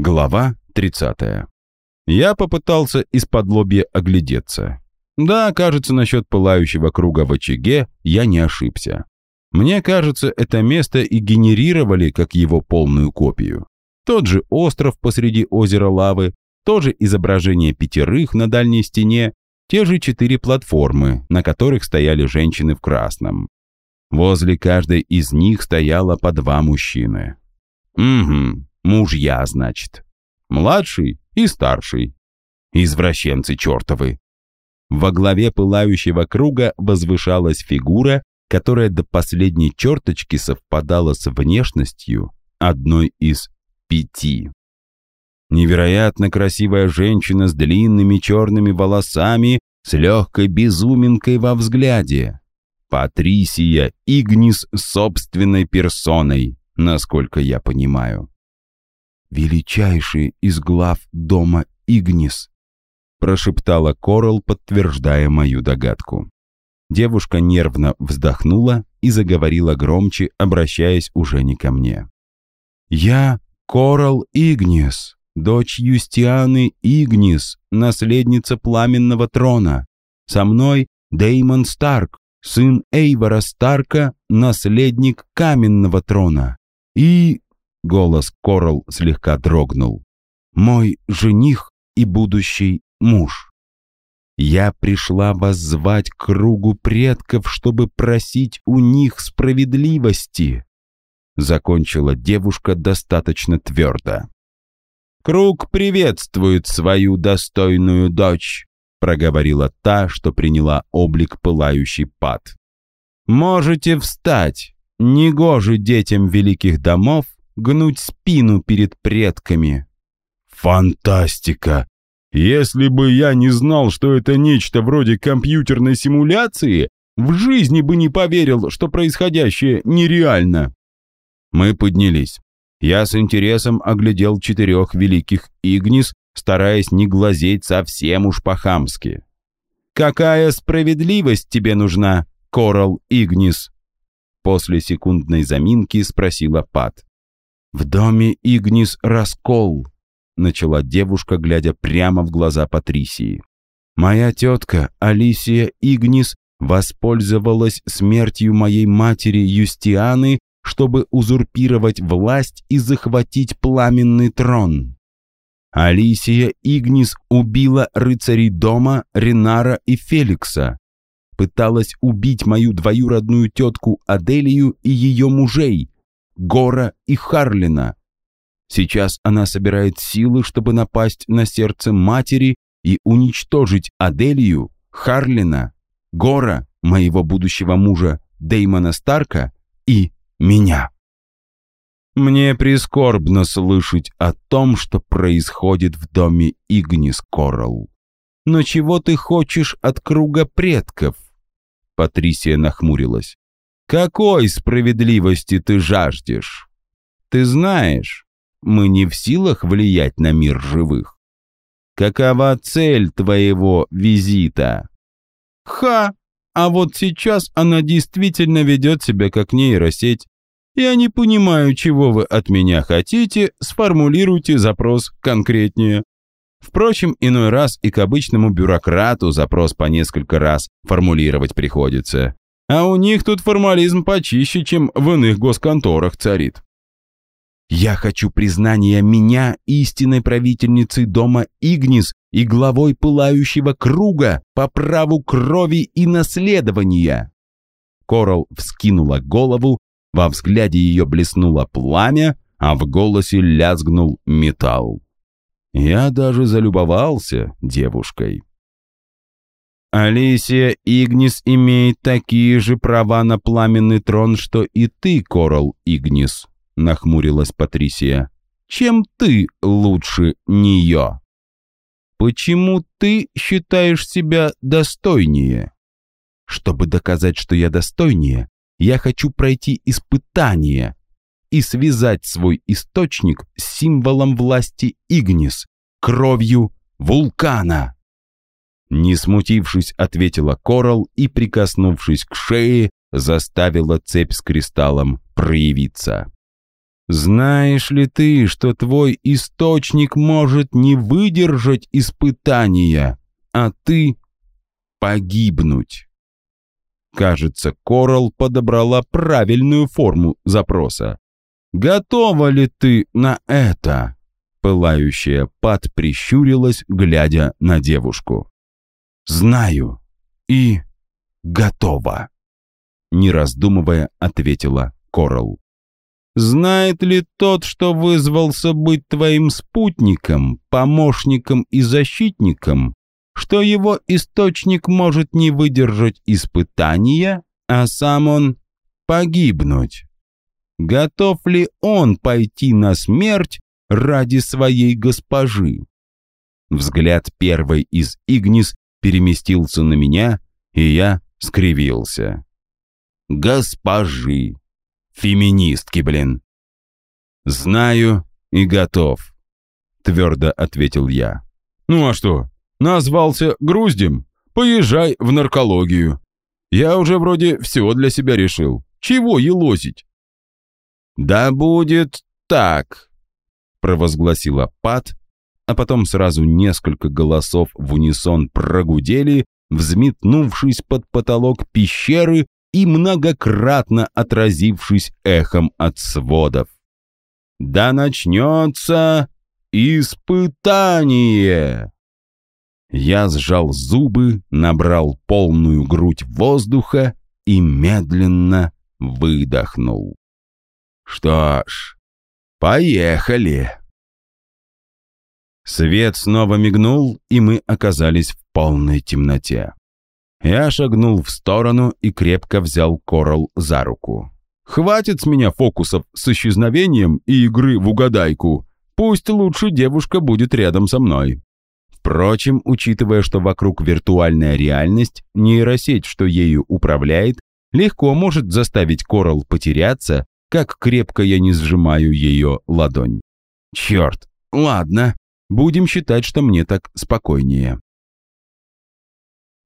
Глава 30. Я попытался из-под лобья оглядеться. Да, кажется, насчет пылающего круга в очаге я не ошибся. Мне кажется, это место и генерировали как его полную копию. Тот же остров посреди озера лавы, то же изображение пятерых на дальней стене, те же четыре платформы, на которых стояли женщины в красном. Возле каждой из них стояло по два мужчины. Угу, мужья, значит. Младший и старший. Извращенцы чертовы. Во главе пылающего круга возвышалась фигура, которая до последней черточки совпадала с внешностью одной из пяти. Невероятно красивая женщина с длинными черными волосами, с легкой безуминкой во взгляде. Патрисия Игнис собственной персоной, насколько я понимаю. «Величайший из глав дома Игнис», прошептала Корал, подтверждая мою догадку. Девушка нервно вздохнула и заговорила громче, обращаясь уже не ко мне. «Я Корал Игнис, дочь Юстианы Игнис, наследница пламенного трона. Со мной Деймон Старк, сын Эйвора Старка, наследник каменного трона. И...» Голос Корал слегка дрогнул. «Мой жених и будущий муж. Я пришла воззвать к кругу предков, чтобы просить у них справедливости. Закончила девушка достаточно твердо. «Круг приветствует свою достойную дочь», проговорила та, что приняла облик пылающий пад. «Можете встать. Негоже детям великих домов гнуть спину перед предками». «Фантастика!» Если бы я не знал, что это нечто вроде компьютерной симуляции, в жизни бы не поверил, что происходящее нереально. Мы поднялись. Я с интересом оглядел четырех великих Игнис, стараясь не глазеть совсем уж по-хамски. «Какая справедливость тебе нужна, Корал Игнис?» После секундной заминки спросила Пат. «В доме Игнис раскол», начала девушка, глядя прямо в глаза Патрисии. «Моя тетка Алисия Игнис воспользовалась смертью моей матери Юстианы, чтобы узурпировать власть и захватить пламенный трон. Алисия Игнис убила рыцарей дома Ренара и Феликса, пыталась убить мою двоюродную тетку Аделию и ее мужей, Гора и Харлина, Сейчас она собирает силы, чтобы напасть на сердце матери и уничтожить Аделию, Харлина, Гора, моего будущего мужа Деймона Старка и меня. Мне прискорбно слышать о том, что происходит в доме Игнис Коралл. Но чего ты хочешь от круга предков? Патрисия нахмурилась. Какой справедливости ты жаждешь? Ты знаешь, мы не в силах влиять на мир живых. Какова цель твоего визита? Ха! А вот сейчас она действительно ведет себя как нейросеть. Я не понимаю, чего вы от меня хотите, сформулируйте запрос конкретнее. Впрочем, иной раз и к обычному бюрократу запрос по несколько раз формулировать приходится. А у них тут формализм почище, чем в иных госконторах царит. Я хочу признания меня истинной правительницей дома Игнис и главой пылающего круга по праву крови и наследования. Корал вскинула голову, во взгляде ее блеснуло пламя, а в голосе лязгнул металл. Я даже залюбовался девушкой. Алисия Игнис имеет такие же права на пламенный трон, что и ты, Корал Игнис, нахмурилась Патрисия. «Чем ты лучше нее?» «Почему ты считаешь себя достойнее?» «Чтобы доказать, что я достойнее, я хочу пройти испытание и связать свой источник с символом власти Игнис, кровью вулкана». Не смутившись, ответила Корал и, прикоснувшись к шее, заставила цепь с кристаллом проявиться. Знаешь ли ты, что твой источник может не выдержать испытания, а ты погибнуть? Кажется, Корал подобрала правильную форму запроса. «Готова ли ты на это?» Пылающая пад прищурилась, глядя на девушку. «Знаю и готова», — не раздумывая ответила Корал. «Знает ли тот, что вызвался быть твоим спутником, помощником и защитником, что его источник может не выдержать испытания, а сам он погибнуть. Готов ли он пойти на смерть ради своей госпожи? Взгляд первой из Игнис переместился на меня, и я скривился. Госпожи. Феминистки, блин. Знаю и готов, твердо ответил я. Ну а что? Назвался груздем? Поезжай в наркологию. Я уже вроде все для себя решил. Чего елозить? Да будет так, провозгласила Пат, а потом сразу несколько голосов в унисон прогудели, взметнувшись под потолок пещеры и многократно отразившись эхом от сводов. «Да начнется испытание!» Я сжал зубы, набрал полную грудь воздуха и медленно выдохнул. Что ж, поехали. Свет снова мигнул, и мы оказались в полной темноте. Я шагнул в сторону и крепко взял Корал за руку. «Хватит с меня фокусов с исчезновением и игры в угадайку. Пусть лучше девушка будет рядом со мной». Впрочем, учитывая, что вокруг виртуальная реальность, нейросеть, что ею управляет, легко может заставить Корал потеряться, как крепко я не сжимаю ее ладонь. Черт, ладно, будем считать, что мне так спокойнее.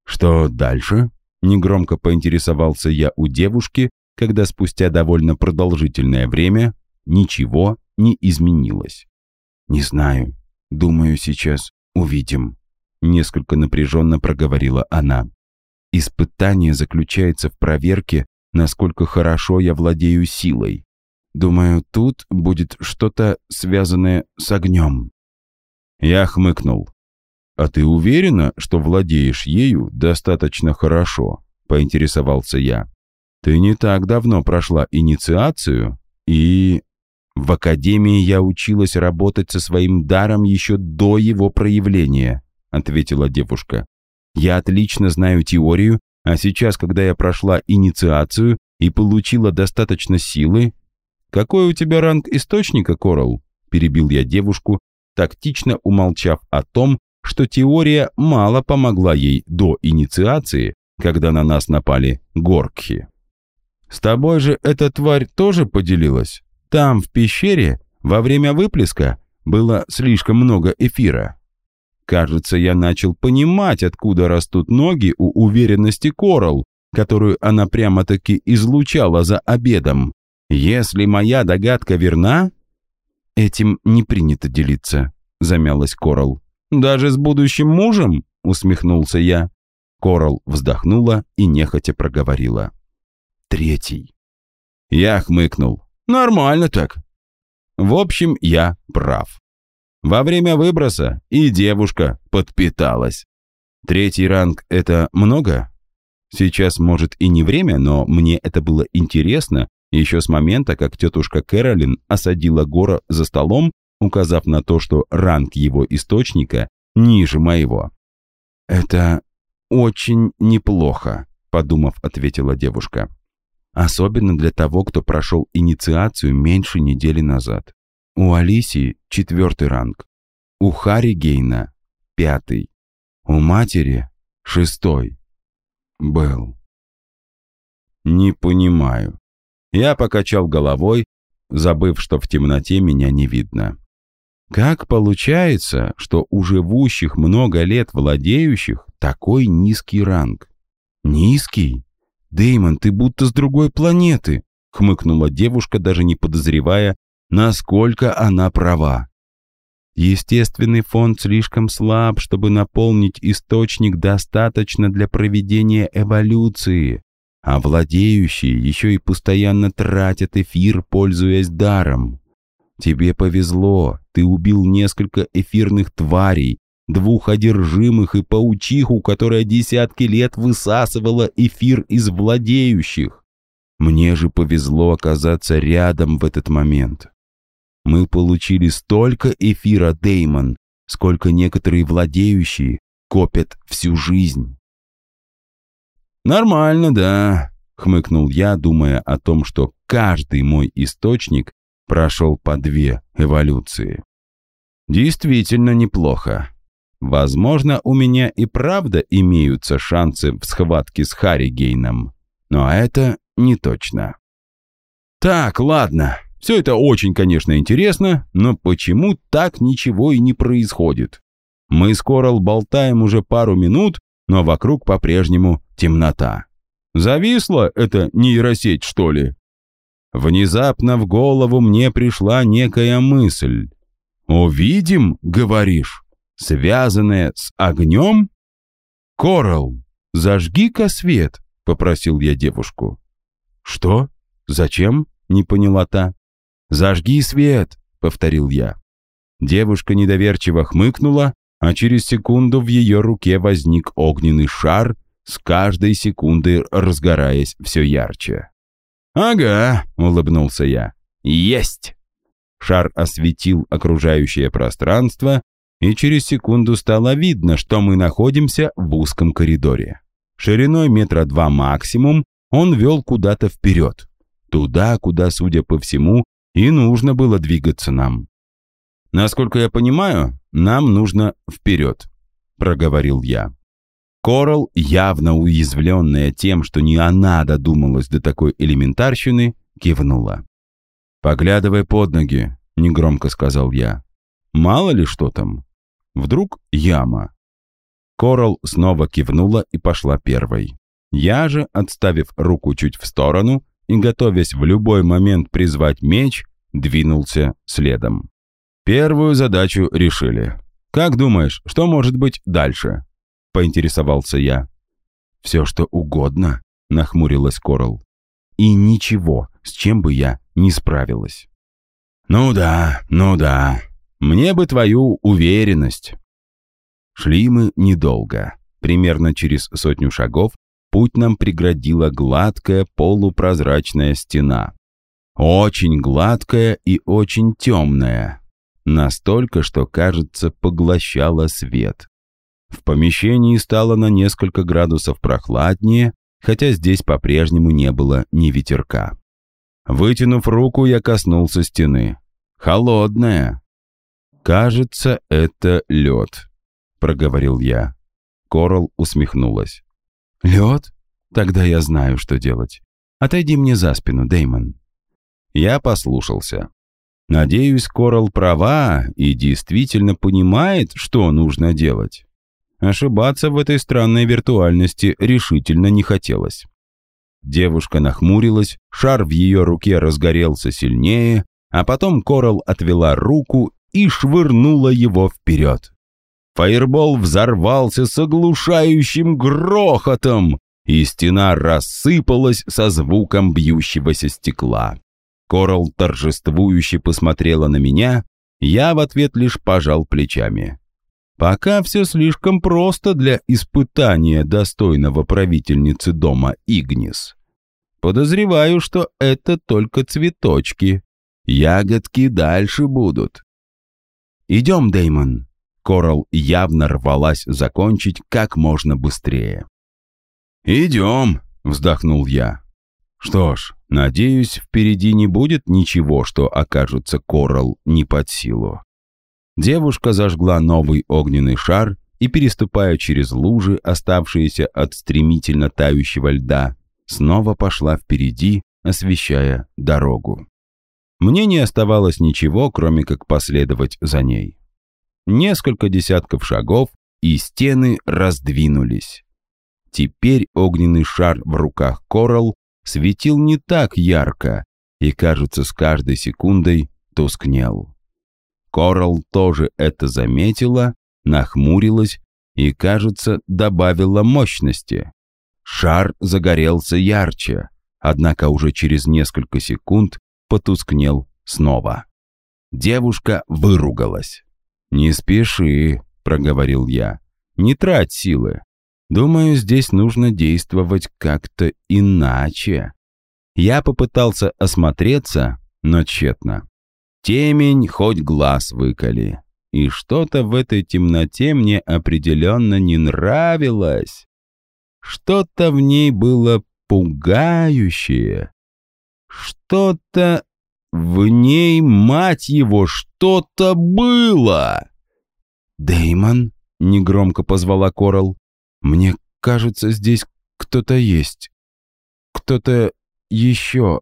Что дальше? Негромко поинтересовался я у девушки, когда спустя довольно продолжительное время ничего не изменилось. Не знаю, думаю сейчас увидим», — несколько напряженно проговорила она. «Испытание заключается в проверке, насколько хорошо я владею силой. Думаю, тут будет что-то связанное с огнем». Я хмыкнул. «А ты уверена, что владеешь ею достаточно хорошо?» — поинтересовался я. «Ты не так давно прошла инициацию и...» В академии я училась работать со своим даром еще до его проявления, ответила девушка. Я отлично знаю теорию, а сейчас, когда я прошла инициацию и получила достаточно силы... Какой у тебя ранг источника, Корал? Перебил я девушку, тактично умолчав о том, что теория мало помогла ей до инициации, когда на нас напали горкхи. «С тобой же эта тварь тоже поделилась?» Там, в пещере, во время выплеска, было слишком много эфира. Кажется, я начал понимать, откуда растут ноги у уверенности Корал, которую она прямо-таки излучала за обедом. Если моя догадка верна, этим не принято делиться, замялась Корал. Даже с будущим мужем? усмехнулся я. Корал вздохнула и нехотя проговорила. Третий. Я хмыкнул. Нормально так. В общем, я прав. Во время выброса и девушка подпиталась. Третий ранг — это много? Сейчас, может, и не время, но мне это было интересно еще с момента, как тетушка Кэролин осадила Гора за столом, указав на то, что ранг его источника ниже моего. «Это очень неплохо», — подумав, ответила девушка. Особенно для того, кто прошел инициацию меньше недели назад. У Алисии четвертый ранг. У Хари Гейна пятый. У матери шестой. Был. Не понимаю. Я покачал головой, забыв, что в темноте меня не видно. Как получается, что у живущих много лет владеющих такой низкий ранг? Низкий? Деймон, ты будто с другой планеты!» — хмыкнула девушка, даже не подозревая, насколько она права. Естественный фонд слишком слаб, чтобы наполнить источник достаточно для проведения эволюции, а владеющие еще и постоянно тратят эфир, пользуясь даром. Тебе повезло, ты убил несколько эфирных тварей, двух одержимых и паучиху, которая десятки лет высасывала эфир из владеющих. Мне же повезло оказаться рядом в этот момент. Мы получили столько эфира, Деймон, сколько некоторые владеющие копят всю жизнь. «Нормально, да», — хмыкнул я, думая о том, что каждый мой источник прошел по две эволюции. «Действительно неплохо. Возможно, у меня и правда имеются шансы в схватке с Харригейном, но это не точно». «Так, ладно, все это очень, конечно, интересно, но почему так ничего и не происходит? Мы с Корал болтаем уже пару минут, но вокруг по-прежнему темнота. Зависла эта нейросеть, что ли? Внезапно в голову мне пришла некая мысль. «Увидим, говоришь, связанная с огнем?» «Корал, зажги-ка свет», — попросил я девушку. «Что? Зачем?» — не поняла та. «Зажги свет!» — повторил я. Девушка недоверчиво хмыкнула, а через секунду в ее руке возник огненный шар, с каждой секундой разгораясь все ярче. «Ага», — улыбнулся я. «Есть!» Шар осветил окружающее пространство, и через секунду стало видно, что мы находимся в узком коридоре. Шириной метра два максимум он вел куда-то вперед. Туда, куда, судя по всему, и нужно было двигаться нам. Насколько я понимаю, нам нужно вперед, проговорил я. Корал, явно уязвленная тем, что не она додумалась до такой элементарщины, кивнула. «Поглядывай под ноги», — негромко сказал я. «Мало ли что там. Вдруг яма». Корал снова кивнула и пошла первой. Я же, отставив руку чуть в сторону, и, готовясь в любой момент призвать меч, двинулся следом. Первую задачу решили. «Как думаешь, что может быть дальше?» — поинтересовался я. «Все, что угодно», — нахмурилась Корал. «И ничего, с чем бы я не справилась». «Ну да, ну да. Мне бы твою уверенность». Шли мы недолго. Примерно через сотню шагов путь нам преградила гладкая полупрозрачная стена. Очень гладкая и очень темная. Настолько, что, кажется, поглощала свет. В помещении стало на несколько градусов прохладнее, хотя здесь по-прежнему не было ни ветерка. Вытянув руку, я коснулся стены. Холодная. «Кажется, это лед», — проговорил я. Корал усмехнулась. «Лед? Тогда я знаю, что делать. Отойди мне за спину, Деймон». Я послушался. Надеюсь, Корал права и действительно понимает, что нужно делать. Ошибаться в этой странной виртуальности решительно не хотелось. Девушка нахмурилась, шар в ее руке разгорелся сильнее, а потом Корал отвела руку и швырнула его вперед. Фаербол взорвался с оглушающим грохотом, и стена рассыпалась со звуком бьющегося стекла. Корал торжествующе посмотрела на меня, я в ответ лишь пожал плечами. Пока все слишком просто для испытания достойного правительницы дома Игнис. Подозреваю, что это только цветочки. Ягодки дальше будут. «Идем, Деймон», Корал явно рвалась закончить как можно быстрее. «Идем», — вздохнул я. «Что ж, надеюсь, впереди не будет ничего, что окажется Корал не под силу». Девушка зажгла новый огненный шар и, переступая через лужи, оставшиеся от стремительно тающего льда, снова пошла впереди, освещая дорогу. Мне не оставалось ничего, кроме как последовать за ней. Несколько десятков шагов, и стены раздвинулись. Теперь огненный шар в руках Корал светил не так ярко и, кажется, с каждой секундой тускнел. Корал тоже это заметила, нахмурилась и, кажется, добавила мощности. Шар загорелся ярче, однако уже через несколько секунд потускнел снова. Девушка выругалась. «Не спеши», — проговорил я. «Не трать силы. Думаю, здесь нужно действовать как-то иначе». Я попытался осмотреться, но тщетно. Темень хоть глаз выколи. И что-то в этой темноте мне определенно не нравилось. Что-то в ней было пугающее. Что-то в ней, мать его, что-то было. Деймон негромко позвала Корал. «Мне кажется, здесь кто-то есть. Кто-то еще,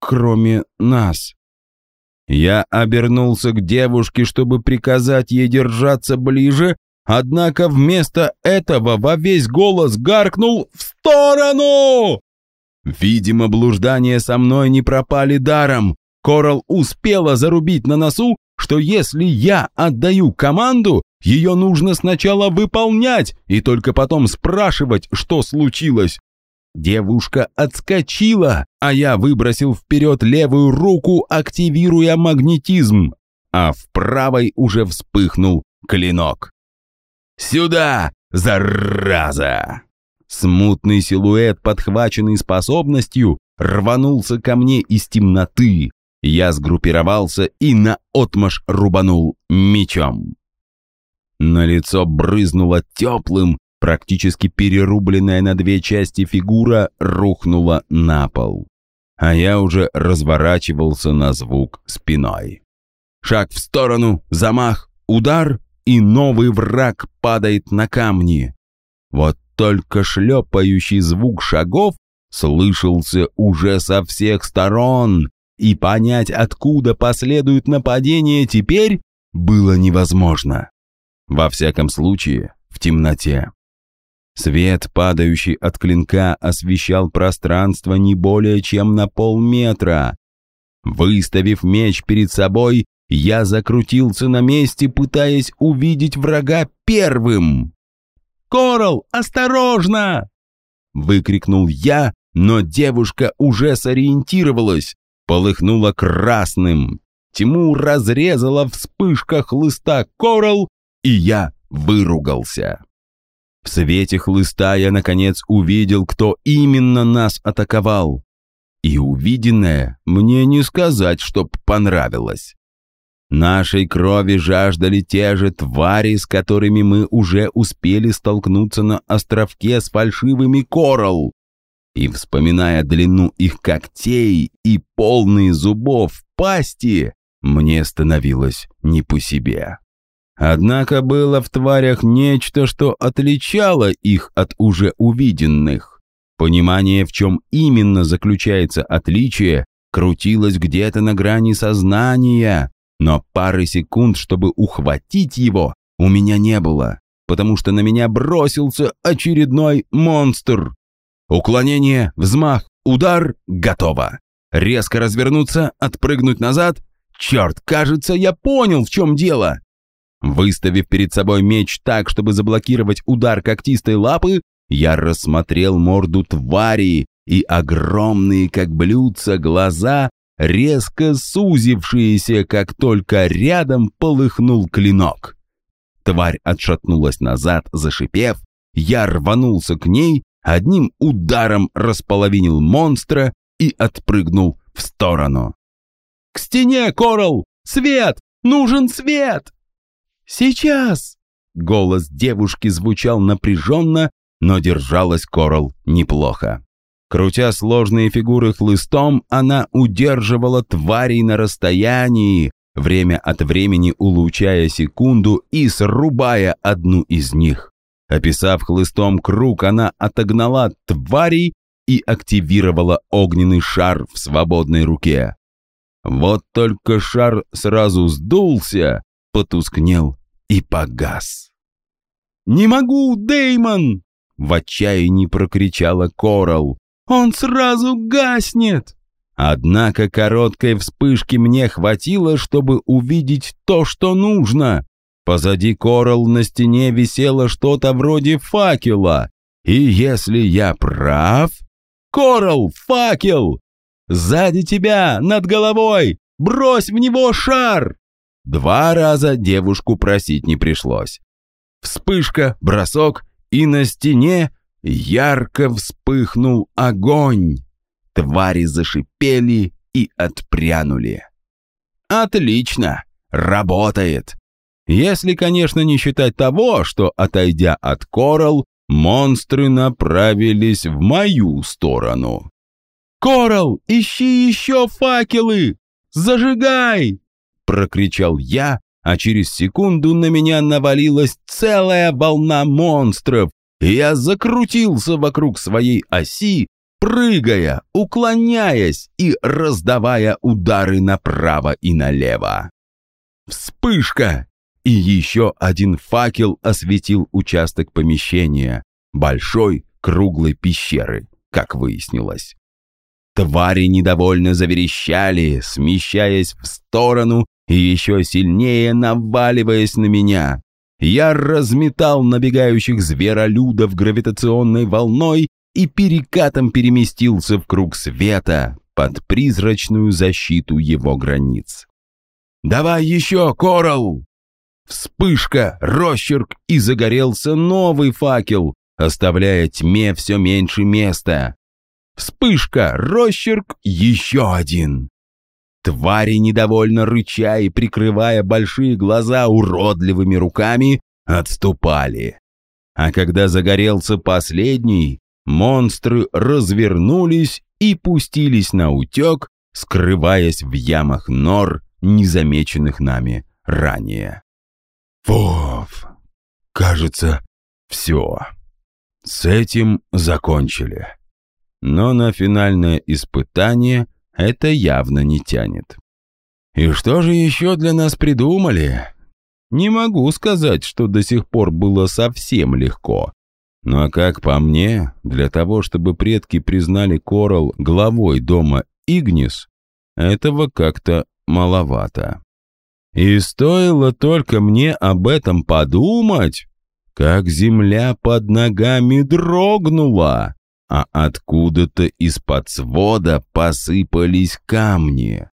кроме нас». Я обернулся к девушке, чтобы приказать ей держаться ближе, однако вместо этого во весь голос гаркнул «В сторону!». Видимо, блуждания со мной не пропали даром. Корал успела зарубить на носу, что если я отдаю команду, ее нужно сначала выполнять и только потом спрашивать, что случилось. Девушка отскочила, а я выбросил вперед левую руку, активируя магнетизм, а в правой уже вспыхнул клинок. «Сюда, зараза!» Смутный силуэт, подхваченный способностью, рванулся ко мне из темноты. Я сгруппировался и наотмашь рубанул мечом. На лицо брызнуло теплым, Практически перерубленная на две части фигура рухнула на пол. А я уже разворачивался на звук спиной. Шаг в сторону, замах, удар, и новый враг падает на камни. Вот только шлепающий звук шагов слышался уже со всех сторон, и понять, откуда последует нападение теперь, было невозможно. Во всяком случае, в темноте. Свет, падающий от клинка, освещал пространство не более чем на полметра. Выставив меч перед собой, я закрутился на месте, пытаясь увидеть врага первым. «Корал, осторожно!» Выкрикнул я, но девушка уже сориентировалась, полыхнула красным. Тьму разрезала вспышка хлыста Корал, и я выругался. В свете хлыста я, наконец, увидел, кто именно нас атаковал. И увиденное мне не сказать, чтоб понравилось. Нашей крови жаждали те же твари, с которыми мы уже успели столкнуться на островке с фальшивыми коралл. И, вспоминая длину их когтей и полные зубов пасти, мне становилось не по себе. Однако было в тварях нечто, что отличало их от уже увиденных. Понимание, в чем именно заключается отличие, крутилось где-то на грани сознания, но пары секунд, чтобы ухватить его, у меня не было, потому что на меня бросился очередной монстр. Уклонение, взмах, удар, готово. Резко развернуться, отпрыгнуть назад. Черт, кажется, я понял, в чем дело. Выставив перед собой меч так, чтобы заблокировать удар когтистой лапы, я рассмотрел морду твари и огромные, как блюдца, глаза, резко сузившиеся, как только рядом полыхнул клинок. Тварь отшатнулась назад, зашипев, я рванулся к ней, одним ударом располовинил монстра и отпрыгнул в сторону. «К стене, Корал! Свет! Нужен свет!» «Сейчас!» Голос девушки звучал напряженно, но держалась Корал неплохо. Крутя сложные фигуры хлыстом, она удерживала тварей на расстоянии, время от времени улучшая секунду и срубая одну из них. Описав хлыстом круг, она отогнала тварей и активировала огненный шар в свободной руке. Вот только шар сразу сдулся, потускнел и погас. «Не могу, Деймон!» — в отчаянии прокричала Корал. «Он сразу гаснет!» Однако короткой вспышки мне хватило, чтобы увидеть то, что нужно. Позади Коралл на стене висело что-то вроде факела. И если я прав... Коралл, факел! Сзади тебя, над головой! Брось в него шар!» Два раза девушку просить не пришлось. Вспышка, бросок, и на стене ярко вспыхнул огонь. Твари зашипели и отпрянули. «Отлично! Работает!» Если, конечно, не считать того, что, отойдя от Коралл, монстры направились в мою сторону. «Коралл, ищи еще факелы! Зажигай!» Прокричал я, а через секунду на меня навалилась целая волна монстров, я закрутился вокруг своей оси, прыгая, уклоняясь и раздавая удары направо и налево. Вспышка! И еще один факел осветил участок помещения, большой круглой пещеры, как выяснилось. Твари недовольно заверещали, смещаясь в сторону и еще сильнее наваливаясь на меня. Я разметал набегающих зверолюдов гравитационной волной и перекатом переместился в круг света под призрачную защиту его границ. «Давай еще, Коралл!» Вспышка, росчерк, и загорелся новый факел, оставляя тьме все меньше места. Вспышка, росчерк, еще один. Твари, недовольно рыча и прикрывая большие глаза уродливыми руками, отступали. А когда загорелся последний, монстры развернулись и пустились на утек, скрываясь в ямах нор, незамеченных нами ранее. Фуф, кажется, все. С этим закончили. Но на финальное испытание это явно не тянет. И что же еще для нас придумали? Не могу сказать, что до сих пор было совсем легко. Но как по мне, для того, чтобы предки признали Корал главой дома Игнис, этого как-то маловато. И стоило только мне об этом подумать, как земля под ногами дрогнула, а откуда-то из-под свода посыпались камни.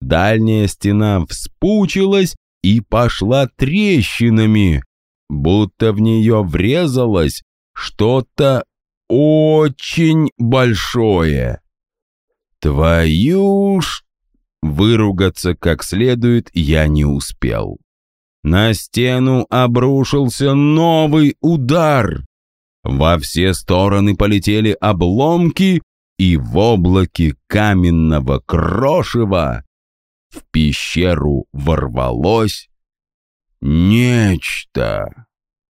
Дальняя стена вспучилась и пошла трещинами, будто в нее врезалось что-то очень большое. Твою ж... Выругаться как следует я не успел. На стену обрушился новый удар. Во все стороны полетели обломки, и в облаке каменного крошева в пещеру ворвалось нечто.